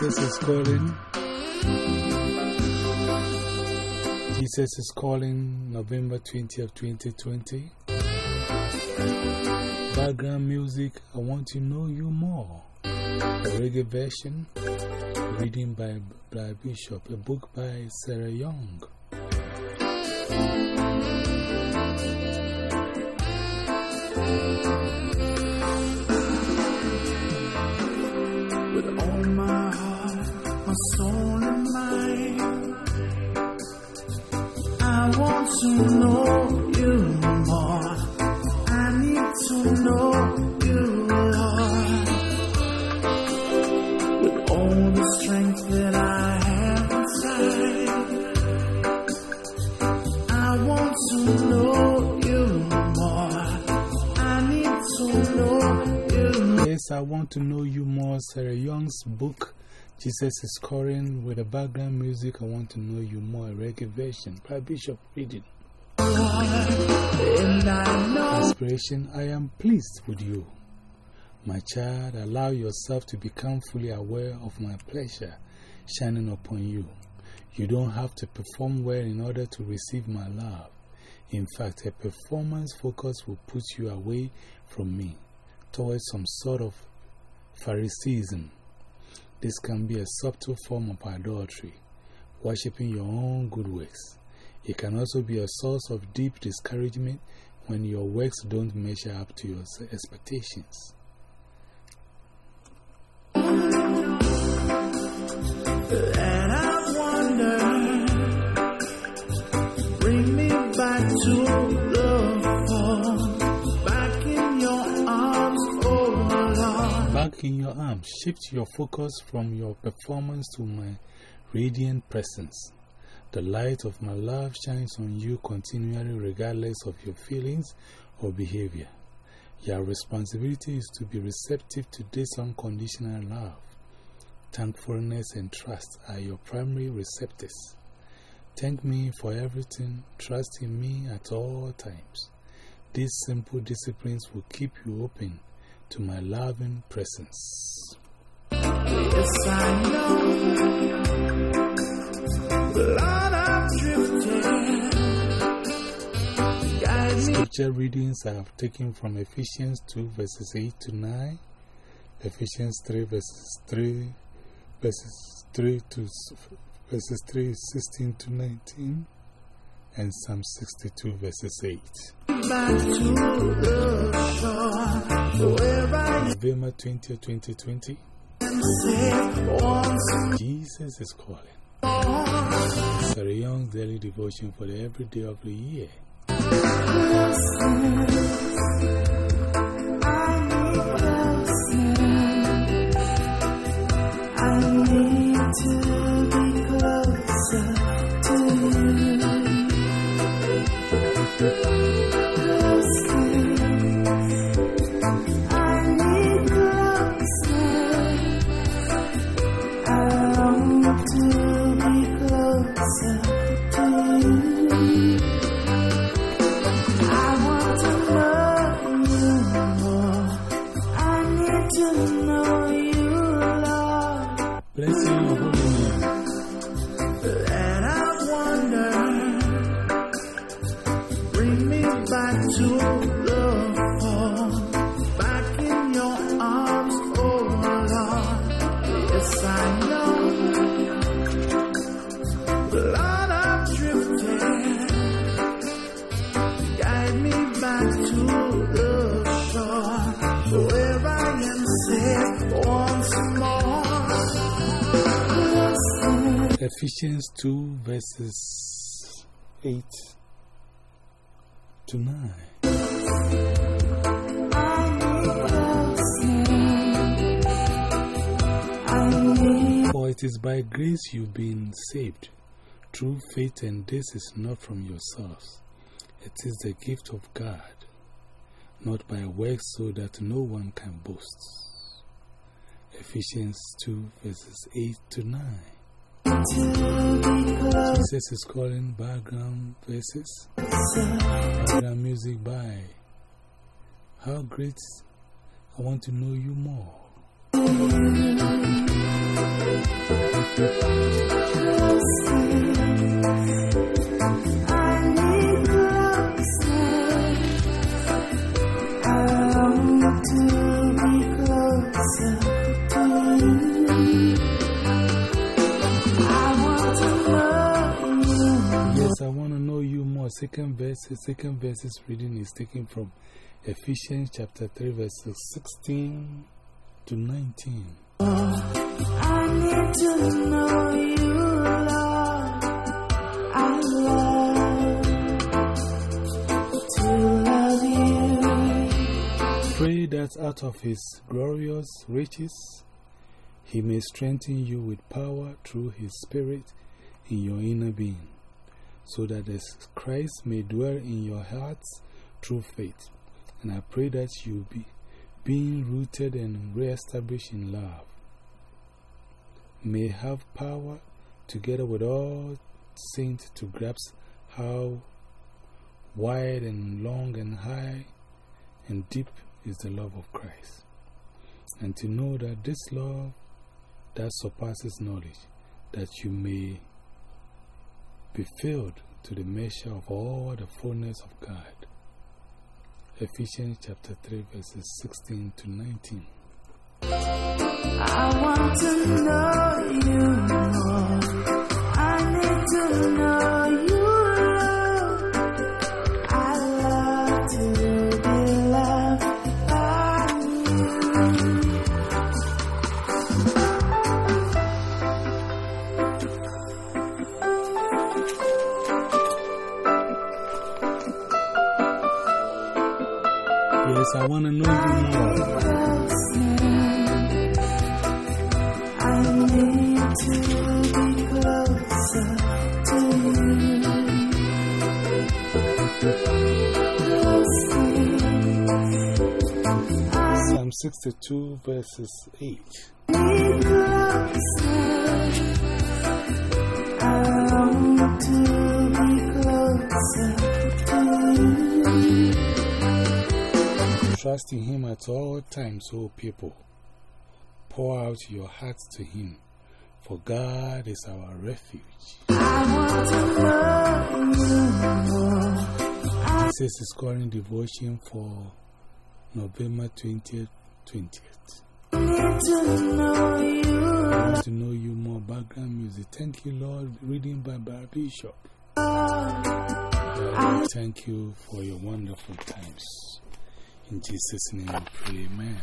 Jesus is calling. Jesus is calling November 20th, 2020. Background music, I want to know you more. A reggae version, reading by, by Bishop, a book by Sarah Young. Yes, I want to know you more. Sarah Young's book, Jesus is Calling, with the background music. I want to know you more. A reggae version by Bishop reading. Inspiration I am pleased with you. My child, allow yourself to become fully aware of my pleasure shining upon you. You don't have to perform well in order to receive my love. In fact, a performance focus will put you away from me towards some sort of Phariseeism. This can be a subtle form of idolatry, worshipping your own good works. It can also be a source of deep discouragement when your works don't measure up to your expectations. In your arms, shift your focus from your performance to my radiant presence. The light of my love shines on you continually, regardless of your feelings or behavior. Your responsibility is to be receptive to this unconditional love. Thankfulness and trust are your primary receptors. Thank me for everything, trust in me at all times. These simple disciplines will keep you open to my loving presence. Yes, I know. Scripture readings I have taken from Ephesians 2 verses 8 to 9, Ephesians 3 verses 3, verses 3 to verses 3, 16 to 19, and Psalm 62 verses 8. back to the shore where I November 20, 2020, am safe once Jesus is calling. Sarah Young's daily devotion for every day of the year. Ephesians 2 verses 8 to 9. For it is by grace you've been saved, through faith, and this is not from yourselves. It is the gift of God, not by works, so that no one can boast. Ephesians 2 verses 8 to 9. Jesus is calling background verses, background music by How Great I Want to Know You More. Second verse, second verse's reading is taken from Ephesians chapter 3, verses 16 to 19. I need to know you, Lord. I love to love you. Pray that out of His glorious riches, He may strengthen you with power through His Spirit in your inner being, so that Christ may dwell in your hearts through faith. And I pray that you be being rooted and re-established in love, may have power together with all saints to grasp how wide and long and high and deep is the love of Christ. And to know that this love that surpasses knowledge, that you may be filled to the measure of all the fullness of God. Ephesians chapter 3, verses 16 to 19. I want to know you more. I need to know Yes, I want to know you more. I need to be closer to you. Psalm 62, verses 8. I need closer. To be closer Trust in Him at all times, O people. Pour out your hearts to Him, for God is our refuge. This is His calling devotion for November 20th, 20th. I to know you. Want to know you more background music. Thank you, Lord. Reading by Bar Bishop. Thank you for your wonderful times. In Jesus' name we pray, amen.